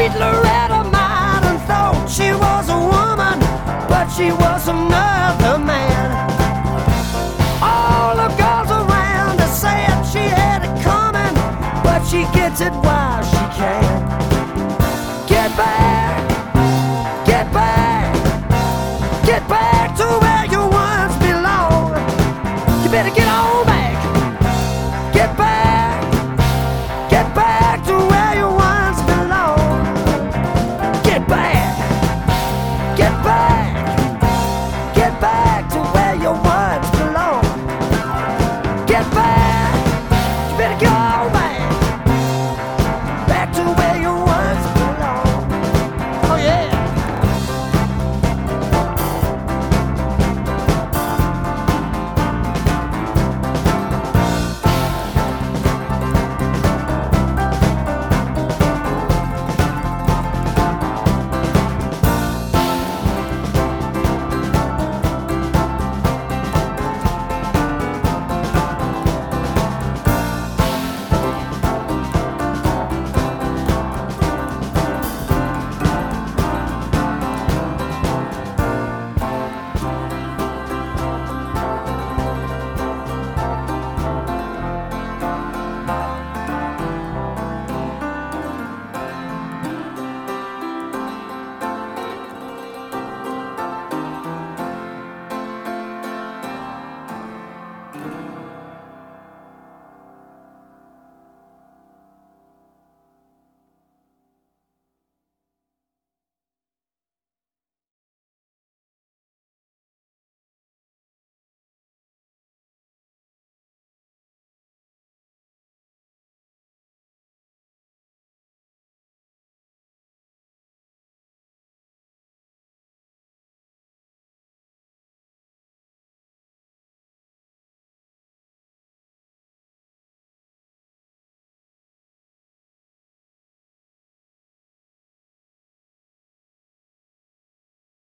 Sweet Loretta Martin thought she was a woman, but she was another man. All the girls around her said she had it coming, but she gets it while she can. Get back, get back, get back to where you once belonged. You better get on. get back.